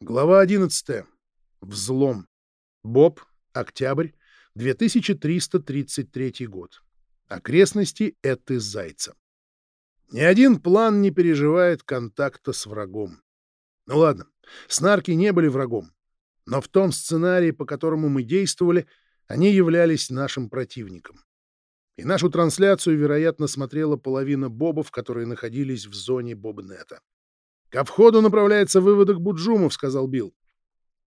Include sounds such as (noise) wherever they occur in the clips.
Глава 11. Взлом. Боб. Октябрь. 2333 год. Окрестности Эты Зайца. Ни один план не переживает контакта с врагом. Ну ладно, снарки не были врагом, но в том сценарии, по которому мы действовали, они являлись нашим противником. И нашу трансляцию, вероятно, смотрела половина бобов, которые находились в зоне бобнета. «Ко входу направляется выводок Буджумов», — сказал Билл.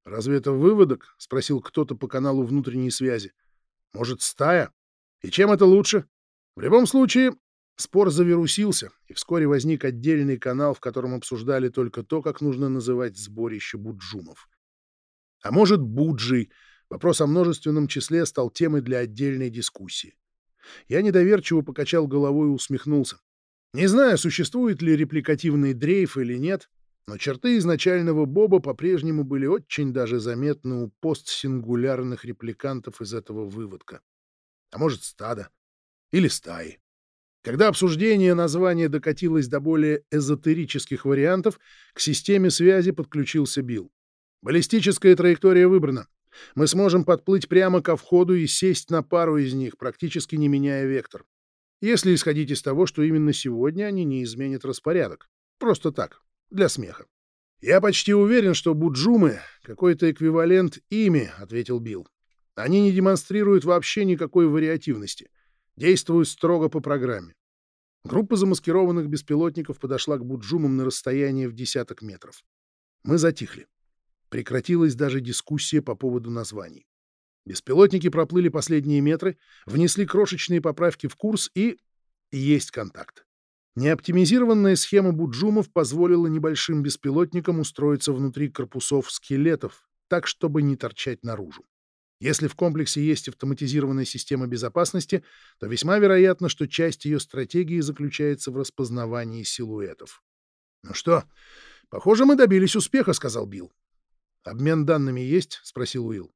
«Разве это выводок?» — спросил кто-то по каналу внутренней связи. «Может, стая? И чем это лучше? В любом случае, спор завирусился, и вскоре возник отдельный канал, в котором обсуждали только то, как нужно называть сборище Буджумов. А может, Буджи. Вопрос о множественном числе стал темой для отдельной дискуссии. Я недоверчиво покачал головой и усмехнулся. Не знаю, существует ли репликативный дрейф или нет, но черты изначального Боба по-прежнему были очень даже заметны у постсингулярных репликантов из этого выводка. А может, стада. Или стаи. Когда обсуждение названия докатилось до более эзотерических вариантов, к системе связи подключился Билл. Баллистическая траектория выбрана. Мы сможем подплыть прямо ко входу и сесть на пару из них, практически не меняя вектор если исходить из того, что именно сегодня они не изменят распорядок. Просто так, для смеха. «Я почти уверен, что буджумы — какой-то эквивалент ими», — ответил Билл. «Они не демонстрируют вообще никакой вариативности, действуют строго по программе». Группа замаскированных беспилотников подошла к буджумам на расстояние в десяток метров. Мы затихли. Прекратилась даже дискуссия по поводу названий. Беспилотники проплыли последние метры, внесли крошечные поправки в курс и... Есть контакт. Неоптимизированная схема буджумов позволила небольшим беспилотникам устроиться внутри корпусов скелетов, так, чтобы не торчать наружу. Если в комплексе есть автоматизированная система безопасности, то весьма вероятно, что часть ее стратегии заключается в распознавании силуэтов. «Ну что, похоже, мы добились успеха», — сказал Билл. «Обмен данными есть?» — спросил Уилл.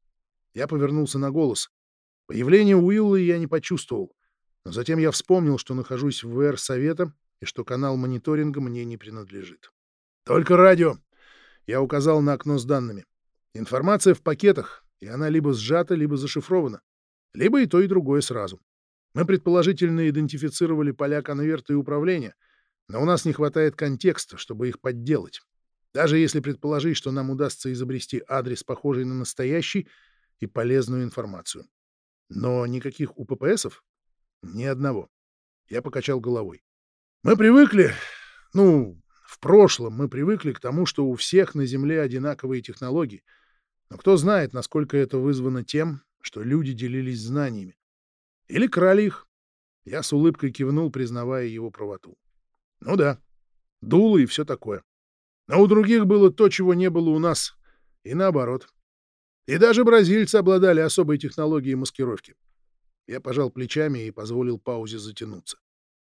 Я повернулся на голос. Появление Уилла я не почувствовал, но затем я вспомнил, что нахожусь в ВР Совета и что канал мониторинга мне не принадлежит. «Только радио!» Я указал на окно с данными. Информация в пакетах, и она либо сжата, либо зашифрована. Либо и то, и другое сразу. Мы предположительно идентифицировали поля конверта и управления, но у нас не хватает контекста, чтобы их подделать. Даже если предположить, что нам удастся изобрести адрес, похожий на настоящий, и полезную информацию. Но никаких УППСов? Ни одного. Я покачал головой. Мы привыкли, ну, в прошлом мы привыкли к тому, что у всех на Земле одинаковые технологии. Но кто знает, насколько это вызвано тем, что люди делились знаниями. Или крали их. Я с улыбкой кивнул, признавая его правоту. Ну да, дуло и все такое. Но у других было то, чего не было у нас, и наоборот. И даже бразильцы обладали особой технологией маскировки. Я пожал плечами и позволил паузе затянуться.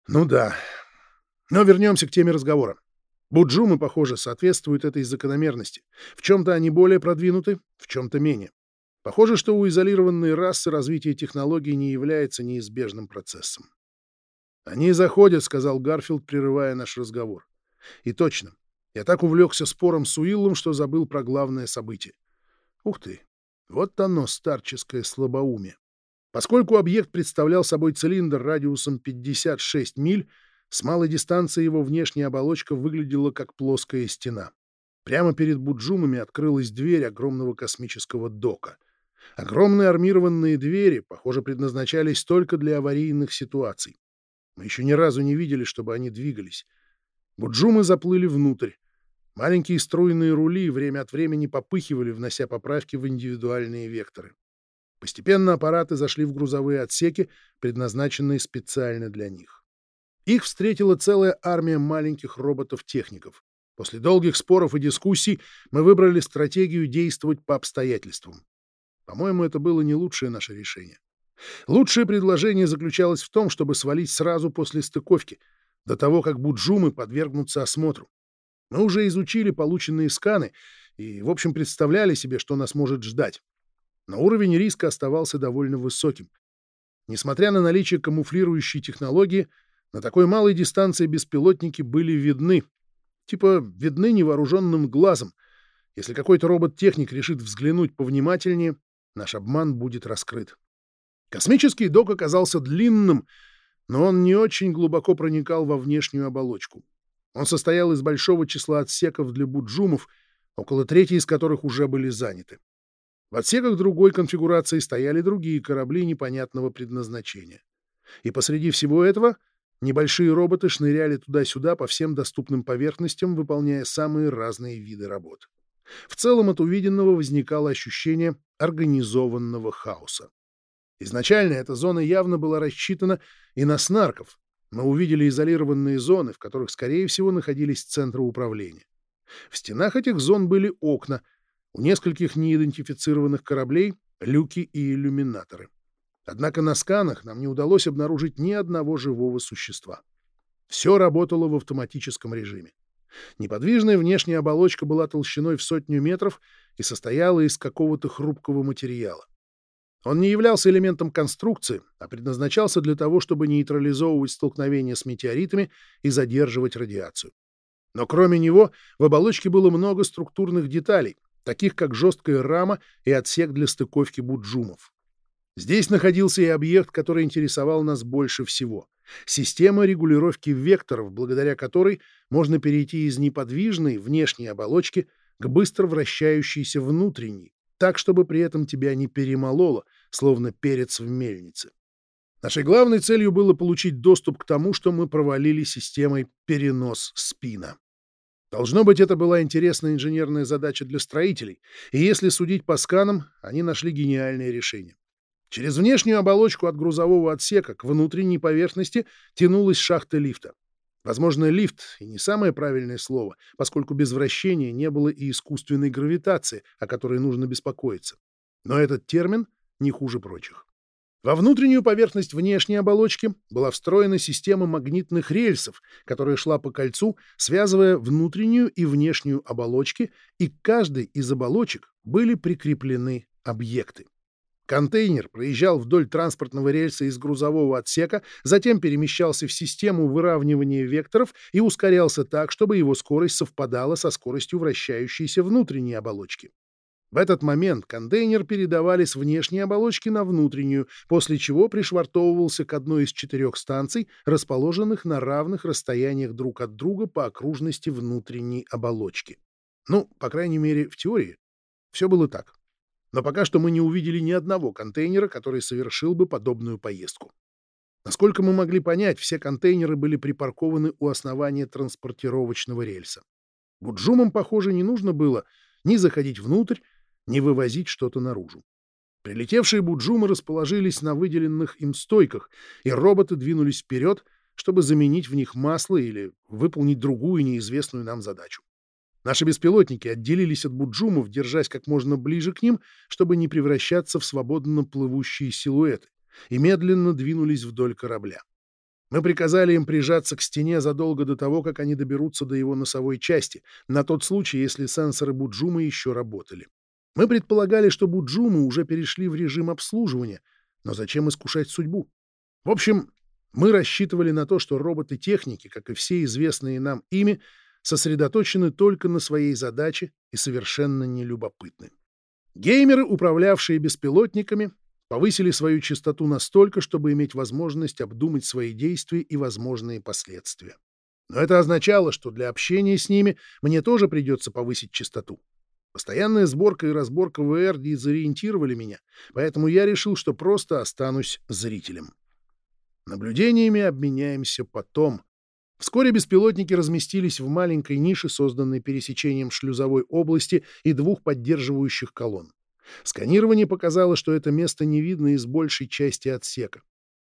Ну да. Но вернемся к теме разговора. Буджумы, похоже, соответствуют этой закономерности. В чем-то они более продвинуты, в чем-то менее. Похоже, что у изолированной расы развитие технологий не является неизбежным процессом. «Они заходят», — сказал Гарфилд, прерывая наш разговор. И точно. Я так увлекся спором с Уиллом, что забыл про главное событие. Ух ты! Вот оно, старческое слабоумие. Поскольку объект представлял собой цилиндр радиусом 56 миль, с малой дистанции его внешняя оболочка выглядела как плоская стена. Прямо перед Буджумами открылась дверь огромного космического дока. Огромные армированные двери, похоже, предназначались только для аварийных ситуаций. Мы еще ни разу не видели, чтобы они двигались. Буджумы заплыли внутрь. Маленькие струйные рули время от времени попыхивали, внося поправки в индивидуальные векторы. Постепенно аппараты зашли в грузовые отсеки, предназначенные специально для них. Их встретила целая армия маленьких роботов-техников. После долгих споров и дискуссий мы выбрали стратегию действовать по обстоятельствам. По-моему, это было не лучшее наше решение. Лучшее предложение заключалось в том, чтобы свалить сразу после стыковки, до того, как буджумы подвергнутся осмотру. Мы уже изучили полученные сканы и, в общем, представляли себе, что нас может ждать. Но уровень риска оставался довольно высоким. Несмотря на наличие камуфлирующей технологии, на такой малой дистанции беспилотники были видны. Типа видны невооруженным глазом. Если какой-то робот-техник решит взглянуть повнимательнее, наш обман будет раскрыт. Космический док оказался длинным, но он не очень глубоко проникал во внешнюю оболочку. Он состоял из большого числа отсеков для буджумов, около трети из которых уже были заняты. В отсеках другой конфигурации стояли другие корабли непонятного предназначения. И посреди всего этого небольшие роботы шныряли туда-сюда по всем доступным поверхностям, выполняя самые разные виды работ. В целом от увиденного возникало ощущение организованного хаоса. Изначально эта зона явно была рассчитана и на снарков. Мы увидели изолированные зоны, в которых, скорее всего, находились центры управления. В стенах этих зон были окна, у нескольких неидентифицированных кораблей — люки и иллюминаторы. Однако на сканах нам не удалось обнаружить ни одного живого существа. Все работало в автоматическом режиме. Неподвижная внешняя оболочка была толщиной в сотню метров и состояла из какого-то хрупкого материала. Он не являлся элементом конструкции, а предназначался для того, чтобы нейтрализовывать столкновения с метеоритами и задерживать радиацию. Но кроме него в оболочке было много структурных деталей, таких как жесткая рама и отсек для стыковки буджумов. Здесь находился и объект, который интересовал нас больше всего — система регулировки векторов, благодаря которой можно перейти из неподвижной внешней оболочки к быстро вращающейся внутренней, так, чтобы при этом тебя не перемололо, словно перец в мельнице. Нашей главной целью было получить доступ к тому, что мы провалили системой перенос спина. Должно быть, это была интересная инженерная задача для строителей, и если судить по сканам, они нашли гениальное решение. Через внешнюю оболочку от грузового отсека к внутренней поверхности тянулась шахта лифта. Возможно, лифт — и не самое правильное слово, поскольку без вращения не было и искусственной гравитации, о которой нужно беспокоиться. Но этот термин не хуже прочих. Во внутреннюю поверхность внешней оболочки была встроена система магнитных рельсов, которая шла по кольцу, связывая внутреннюю и внешнюю оболочки, и к каждой из оболочек были прикреплены объекты. Контейнер проезжал вдоль транспортного рельса из грузового отсека, затем перемещался в систему выравнивания векторов и ускорялся так, чтобы его скорость совпадала со скоростью вращающейся внутренней оболочки. В этот момент контейнер передавали с внешней оболочки на внутреннюю, после чего пришвартовывался к одной из четырех станций, расположенных на равных расстояниях друг от друга по окружности внутренней оболочки. Ну, по крайней мере, в теории все было так но пока что мы не увидели ни одного контейнера, который совершил бы подобную поездку. Насколько мы могли понять, все контейнеры были припаркованы у основания транспортировочного рельса. Буджумам, похоже, не нужно было ни заходить внутрь, ни вывозить что-то наружу. Прилетевшие буджумы расположились на выделенных им стойках, и роботы двинулись вперед, чтобы заменить в них масло или выполнить другую неизвестную нам задачу. Наши беспилотники отделились от буджумов, держась как можно ближе к ним, чтобы не превращаться в свободно плывущие силуэты, и медленно двинулись вдоль корабля. Мы приказали им прижаться к стене задолго до того, как они доберутся до его носовой части, на тот случай, если сенсоры Буджума еще работали. Мы предполагали, что Буджумы уже перешли в режим обслуживания, но зачем искушать судьбу? В общем, мы рассчитывали на то, что роботы-техники, как и все известные нам ими, сосредоточены только на своей задаче и совершенно нелюбопытны. Геймеры, управлявшие беспилотниками, повысили свою частоту настолько, чтобы иметь возможность обдумать свои действия и возможные последствия. Но это означало, что для общения с ними мне тоже придется повысить частоту. Постоянная сборка и разборка VR дезориентировали меня, поэтому я решил, что просто останусь зрителем. Наблюдениями обменяемся потом, Вскоре беспилотники разместились в маленькой нише, созданной пересечением шлюзовой области и двух поддерживающих колонн. Сканирование показало, что это место не видно из большей части отсека.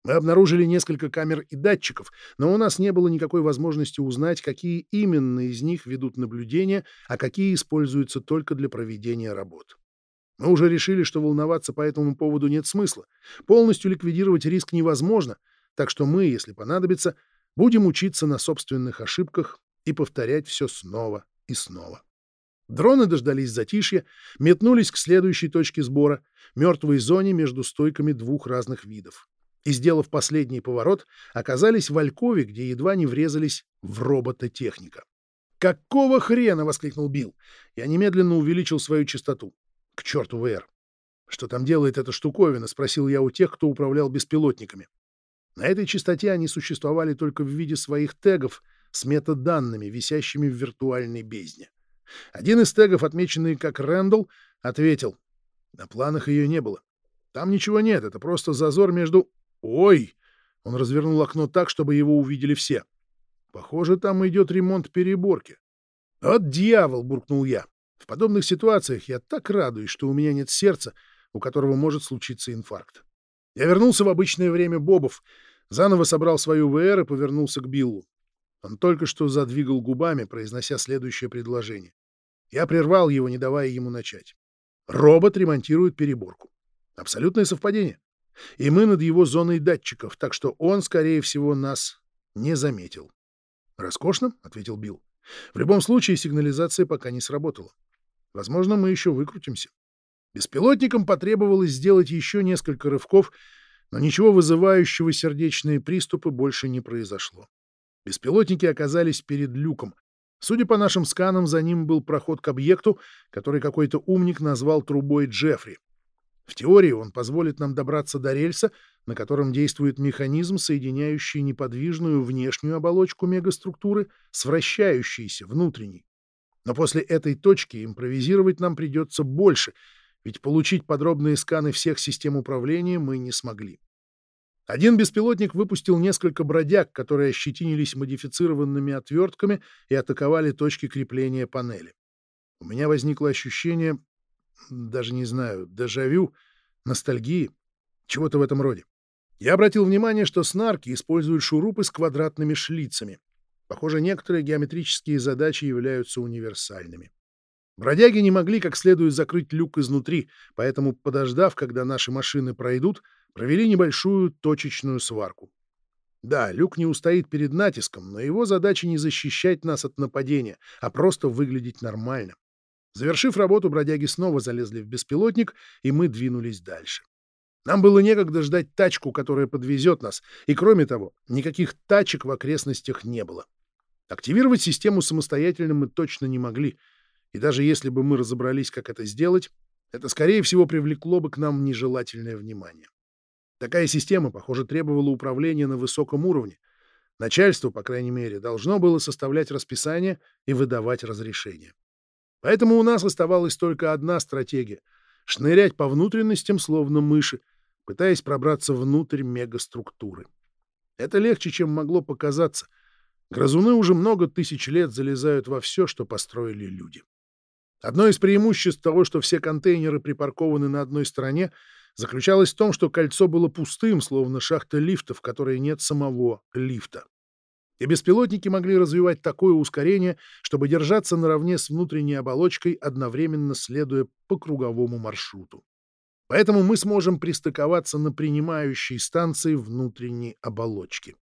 Мы обнаружили несколько камер и датчиков, но у нас не было никакой возможности узнать, какие именно из них ведут наблюдение, а какие используются только для проведения работ. Мы уже решили, что волноваться по этому поводу нет смысла. Полностью ликвидировать риск невозможно, так что мы, если понадобится, Будем учиться на собственных ошибках и повторять все снова и снова. Дроны дождались затишья, метнулись к следующей точке сбора, мертвой зоне между стойками двух разных видов. И, сделав последний поворот, оказались в Алькове, где едва не врезались в робота-техника. «Какого хрена?» — воскликнул Билл. Я немедленно увеличил свою частоту. К черту ВР. «Что там делает эта штуковина?» — спросил я у тех, кто управлял беспилотниками. На этой частоте они существовали только в виде своих тегов с метаданными, висящими в виртуальной бездне. Один из тегов, отмеченный как Рэндалл, ответил. На планах ее не было. Там ничего нет, это просто зазор между... Ой! Он развернул окно так, чтобы его увидели все. Похоже, там идет ремонт переборки. «От дьявол!» — буркнул я. В подобных ситуациях я так радуюсь, что у меня нет сердца, у которого может случиться инфаркт. Я вернулся в обычное время Бобов, заново собрал свою ВР и повернулся к Биллу. Он только что задвигал губами, произнося следующее предложение. Я прервал его, не давая ему начать. Робот ремонтирует переборку. Абсолютное совпадение. И мы над его зоной датчиков, так что он, скорее всего, нас не заметил. «Роскошно», — ответил Билл. «В любом случае сигнализация пока не сработала. Возможно, мы еще выкрутимся». Беспилотникам потребовалось сделать еще несколько рывков, но ничего вызывающего сердечные приступы больше не произошло. Беспилотники оказались перед люком. Судя по нашим сканам, за ним был проход к объекту, который какой-то умник назвал трубой Джеффри. В теории он позволит нам добраться до рельса, на котором действует механизм, соединяющий неподвижную внешнюю оболочку мегаструктуры с вращающейся внутренней. Но после этой точки импровизировать нам придется больше, ведь получить подробные сканы всех систем управления мы не смогли. Один беспилотник выпустил несколько бродяг, которые ощетинились модифицированными отвертками и атаковали точки крепления панели. У меня возникло ощущение, даже не знаю, дежавю, ностальгии, чего-то в этом роде. Я обратил внимание, что снарки используют шурупы с квадратными шлицами. Похоже, некоторые геометрические задачи являются универсальными. Бродяги не могли как следует закрыть люк изнутри, поэтому, подождав, когда наши машины пройдут, провели небольшую точечную сварку. Да, люк не устоит перед натиском, но его задача не защищать нас от нападения, а просто выглядеть нормально. Завершив работу, бродяги снова залезли в беспилотник, и мы двинулись дальше. Нам было некогда ждать тачку, которая подвезет нас, и, кроме того, никаких тачек в окрестностях не было. Активировать систему самостоятельно мы точно не могли, и даже если бы мы разобрались, как это сделать, это, скорее всего, привлекло бы к нам нежелательное внимание. Такая система, похоже, требовала управления на высоком уровне. Начальство, по крайней мере, должно было составлять расписание и выдавать разрешение. Поэтому у нас оставалась только одна стратегия — шнырять по внутренностям, словно мыши, пытаясь пробраться внутрь мегаструктуры. Это легче, чем могло показаться. Грызуны уже много тысяч лет залезают во все, что построили люди. Одно из преимуществ того, что все контейнеры припаркованы на одной стороне, заключалось в том, что кольцо было пустым, словно шахта лифта, в которой нет самого лифта и беспилотники могли развивать такое ускорение, чтобы держаться наравне с внутренней оболочкой, одновременно следуя по круговому маршруту. Поэтому мы сможем пристыковаться на принимающей станции внутренней оболочки.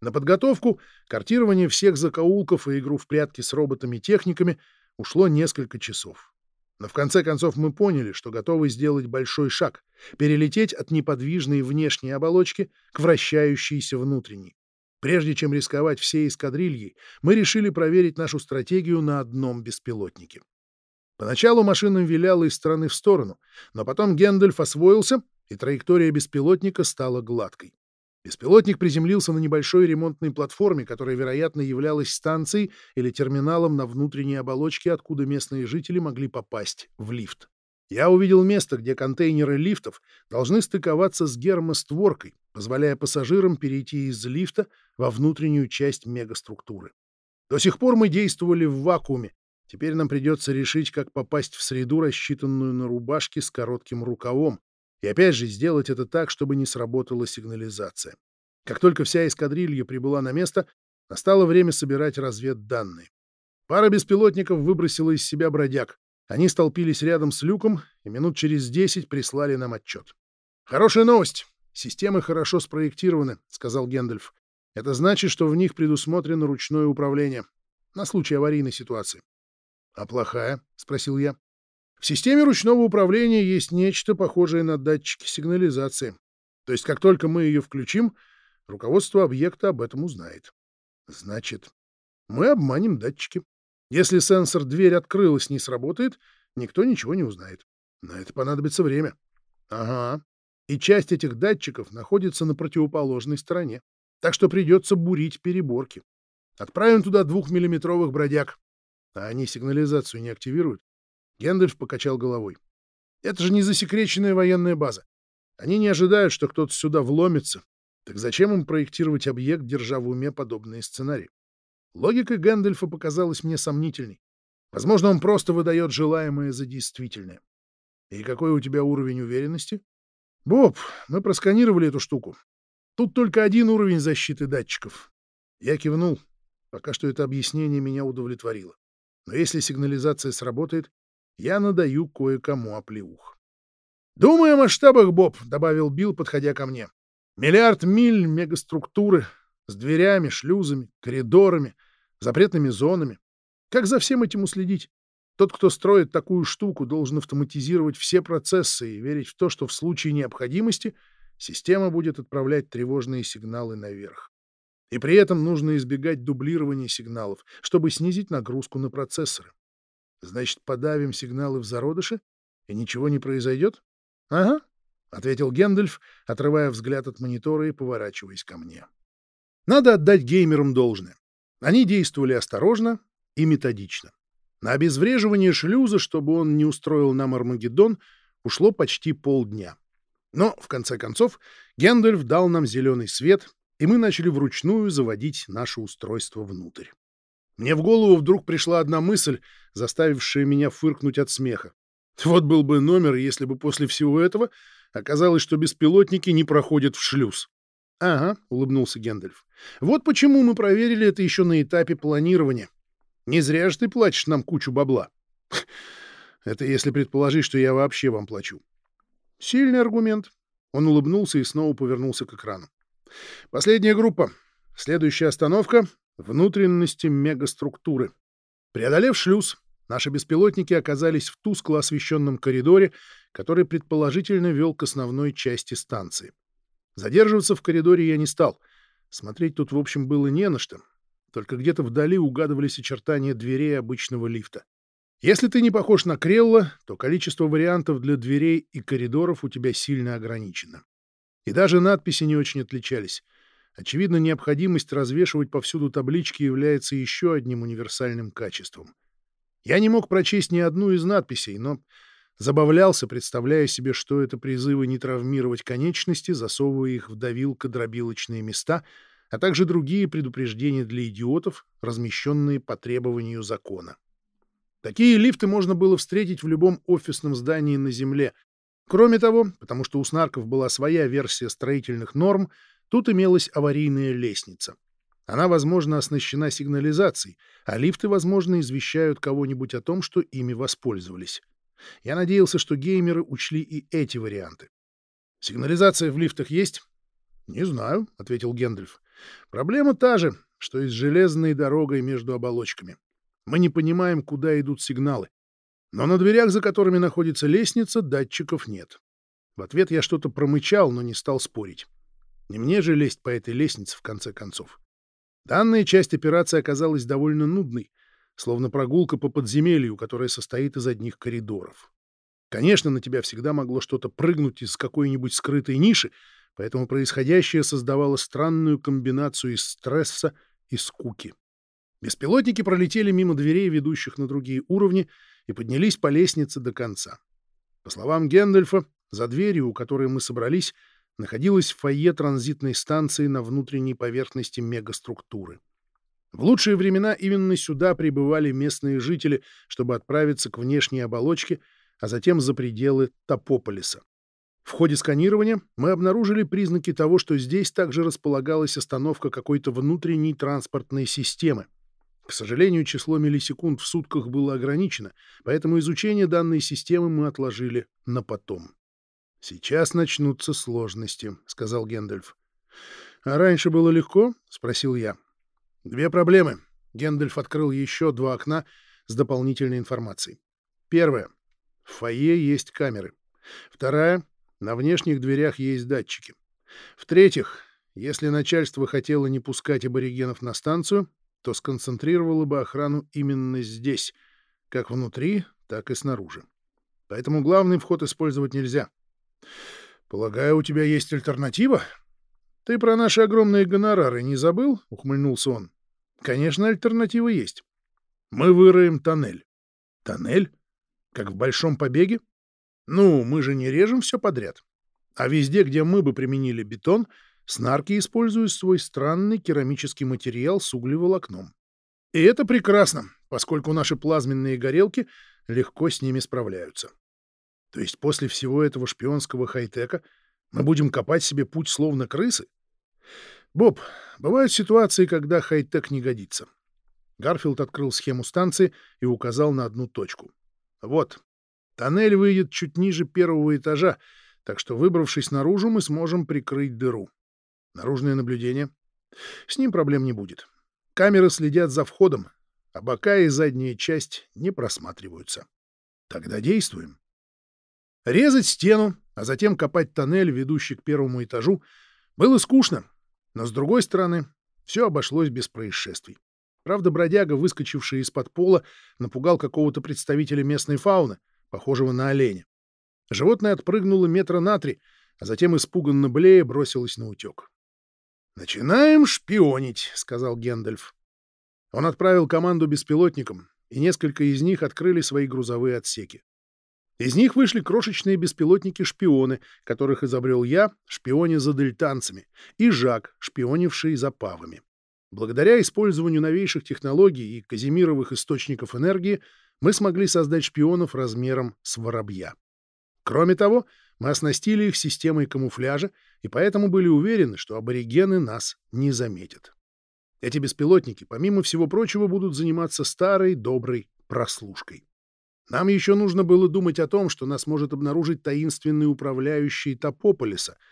На подготовку, картирование всех закоулков и игру в прятки с роботами-техниками ушло несколько часов. Но в конце концов мы поняли, что готовы сделать большой шаг — перелететь от неподвижной внешней оболочки к вращающейся внутренней. Прежде чем рисковать всей эскадрильей, мы решили проверить нашу стратегию на одном беспилотнике. Поначалу машина виляла из стороны в сторону, но потом Гендальф освоился, и траектория беспилотника стала гладкой. Беспилотник приземлился на небольшой ремонтной платформе, которая, вероятно, являлась станцией или терминалом на внутренней оболочке, откуда местные жители могли попасть в лифт. Я увидел место, где контейнеры лифтов должны стыковаться с гермостворкой, позволяя пассажирам перейти из лифта во внутреннюю часть мегаструктуры. До сих пор мы действовали в вакууме. Теперь нам придется решить, как попасть в среду, рассчитанную на рубашки с коротким рукавом, и опять же сделать это так, чтобы не сработала сигнализация. Как только вся эскадрилья прибыла на место, настало время собирать разведданные. Пара беспилотников выбросила из себя бродяг. Они столпились рядом с люком и минут через десять прислали нам отчет. «Хорошая новость. Системы хорошо спроектированы», — сказал Гендальф. «Это значит, что в них предусмотрено ручное управление на случай аварийной ситуации». «А плохая?» — спросил я. «В системе ручного управления есть нечто похожее на датчики сигнализации. То есть, как только мы ее включим, руководство объекта об этом узнает. Значит, мы обманем датчики. Если сенсор «дверь открылась» не сработает, никто ничего не узнает. На это понадобится время. Ага. И часть этих датчиков находится на противоположной стороне. Так что придется бурить переборки. Отправим туда двухмиллиметровых бродяг. А они сигнализацию не активируют? Гендальф покачал головой. Это же не засекреченная военная база. Они не ожидают, что кто-то сюда вломится. Так зачем им проектировать объект, держа в уме подобные сценарии? Логика Гэндальфа показалась мне сомнительной. Возможно, он просто выдает желаемое за действительное. И какой у тебя уровень уверенности? Боб, мы просканировали эту штуку. Тут только один уровень защиты датчиков. Я кивнул. Пока что это объяснение меня удовлетворило. Но если сигнализация сработает, я надаю кое-кому оплеух. «Думаю о масштабах, Боб», — добавил Билл, подходя ко мне. «Миллиард миль мегаструктуры с дверями, шлюзами, коридорами, запретными зонами. Как за всем этим уследить? Тот, кто строит такую штуку, должен автоматизировать все процессы и верить в то, что в случае необходимости система будет отправлять тревожные сигналы наверх. И при этом нужно избегать дублирования сигналов, чтобы снизить нагрузку на процессоры. Значит, подавим сигналы в зародыше, и ничего не произойдет? — Ага, — ответил Гендальф, отрывая взгляд от монитора и поворачиваясь ко мне. Надо отдать геймерам должное. Они действовали осторожно и методично. На обезвреживание шлюза, чтобы он не устроил нам Армагеддон, ушло почти полдня. Но, в конце концов, Гендальф дал нам зеленый свет, и мы начали вручную заводить наше устройство внутрь. Мне в голову вдруг пришла одна мысль, заставившая меня фыркнуть от смеха. Вот был бы номер, если бы после всего этого оказалось, что беспилотники не проходят в шлюз. — Ага, — улыбнулся Гендальф. — Вот почему мы проверили это еще на этапе планирования. Не зря же ты платишь нам кучу бабла. (laughs) Это если предположить, что я вообще вам плачу. Сильный аргумент. Он улыбнулся и снова повернулся к экрану. Последняя группа. Следующая остановка — внутренности мегаструктуры. Преодолев шлюз, наши беспилотники оказались в тускло освещенном коридоре, который предположительно вел к основной части станции. Задерживаться в коридоре я не стал. Смотреть тут, в общем, было не на что. Только где-то вдали угадывались очертания дверей обычного лифта. Если ты не похож на Крелла, то количество вариантов для дверей и коридоров у тебя сильно ограничено. И даже надписи не очень отличались. Очевидно, необходимость развешивать повсюду таблички является еще одним универсальным качеством. Я не мог прочесть ни одну из надписей, но забавлялся, представляя себе, что это призывы не травмировать конечности, засовывая их в давилко-дробилочные места — а также другие предупреждения для идиотов, размещенные по требованию закона. Такие лифты можно было встретить в любом офисном здании на Земле. Кроме того, потому что у снарков была своя версия строительных норм, тут имелась аварийная лестница. Она, возможно, оснащена сигнализацией, а лифты, возможно, извещают кого-нибудь о том, что ими воспользовались. Я надеялся, что геймеры учли и эти варианты. «Сигнализация в лифтах есть?» «Не знаю», — ответил Гендальф. Проблема та же, что и с железной дорогой между оболочками. Мы не понимаем, куда идут сигналы. Но на дверях, за которыми находится лестница, датчиков нет. В ответ я что-то промычал, но не стал спорить. Не мне же лезть по этой лестнице, в конце концов. Данная часть операции оказалась довольно нудной, словно прогулка по подземелью, которая состоит из одних коридоров. Конечно, на тебя всегда могло что-то прыгнуть из какой-нибудь скрытой ниши, поэтому происходящее создавало странную комбинацию из стресса и скуки. Беспилотники пролетели мимо дверей, ведущих на другие уровни, и поднялись по лестнице до конца. По словам Гендальфа, за дверью, у которой мы собрались, находилась фойе транзитной станции на внутренней поверхности мегаструктуры. В лучшие времена именно сюда прибывали местные жители, чтобы отправиться к внешней оболочке, а затем за пределы Топополиса. В ходе сканирования мы обнаружили признаки того, что здесь также располагалась остановка какой-то внутренней транспортной системы. К сожалению, число миллисекунд в сутках было ограничено, поэтому изучение данной системы мы отложили на потом. «Сейчас начнутся сложности», — сказал Гендальф. «А раньше было легко?» — спросил я. «Две проблемы». Гендальф открыл еще два окна с дополнительной информацией. Первое. В фойе есть камеры. Вторая на внешних дверях есть датчики. В-третьих, если начальство хотело не пускать аборигенов на станцию, то сконцентрировало бы охрану именно здесь, как внутри, так и снаружи. Поэтому главный вход использовать нельзя. Полагаю, у тебя есть альтернатива? Ты про наши огромные гонорары не забыл? Ухмыльнулся он. Конечно, альтернатива есть. Мы выроем тоннель. Тоннель? Как в большом побеге? Ну, мы же не режем все подряд. А везде, где мы бы применили бетон, снарки используют свой странный керамический материал с углеволокном. И это прекрасно, поскольку наши плазменные горелки легко с ними справляются. То есть после всего этого шпионского хай-тека мы будем копать себе путь словно крысы? Боб, бывают ситуации, когда хай-тек не годится. Гарфилд открыл схему станции и указал на одну точку. Вот, тоннель выйдет чуть ниже первого этажа, так что, выбравшись наружу, мы сможем прикрыть дыру. Наружное наблюдение. С ним проблем не будет. Камеры следят за входом, а бока и задняя часть не просматриваются. Тогда действуем. Резать стену, а затем копать тоннель, ведущий к первому этажу, было скучно, но, с другой стороны, все обошлось без происшествий. Правда, бродяга, выскочивший из-под пола, напугал какого-то представителя местной фауны, похожего на оленя. Животное отпрыгнуло метра на три, а затем, испуганно блея, бросилось на утек. «Начинаем шпионить», — сказал Гендальф. Он отправил команду беспилотникам, и несколько из них открыли свои грузовые отсеки. Из них вышли крошечные беспилотники-шпионы, которых изобрел я, шпионе за дельтанцами, и Жак, шпионивший за павами. Благодаря использованию новейших технологий и казимировых источников энергии мы смогли создать шпионов размером с воробья. Кроме того, мы оснастили их системой камуфляжа и поэтому были уверены, что аборигены нас не заметят. Эти беспилотники, помимо всего прочего, будут заниматься старой доброй прослушкой. Нам еще нужно было думать о том, что нас может обнаружить таинственный управляющий Топополиса —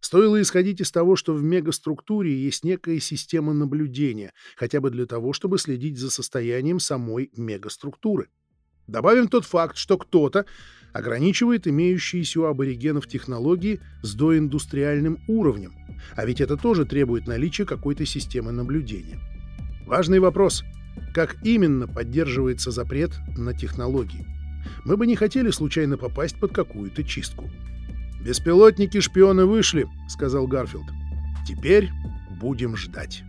Стоило исходить из того, что в мегаструктуре есть некая система наблюдения, хотя бы для того, чтобы следить за состоянием самой мегаструктуры. Добавим тот факт, что кто-то ограничивает имеющиеся у аборигенов технологии с доиндустриальным уровнем, а ведь это тоже требует наличия какой-то системы наблюдения. Важный вопрос — как именно поддерживается запрет на технологии? Мы бы не хотели случайно попасть под какую-то чистку. «Беспилотники-шпионы вышли», — сказал Гарфилд. «Теперь будем ждать».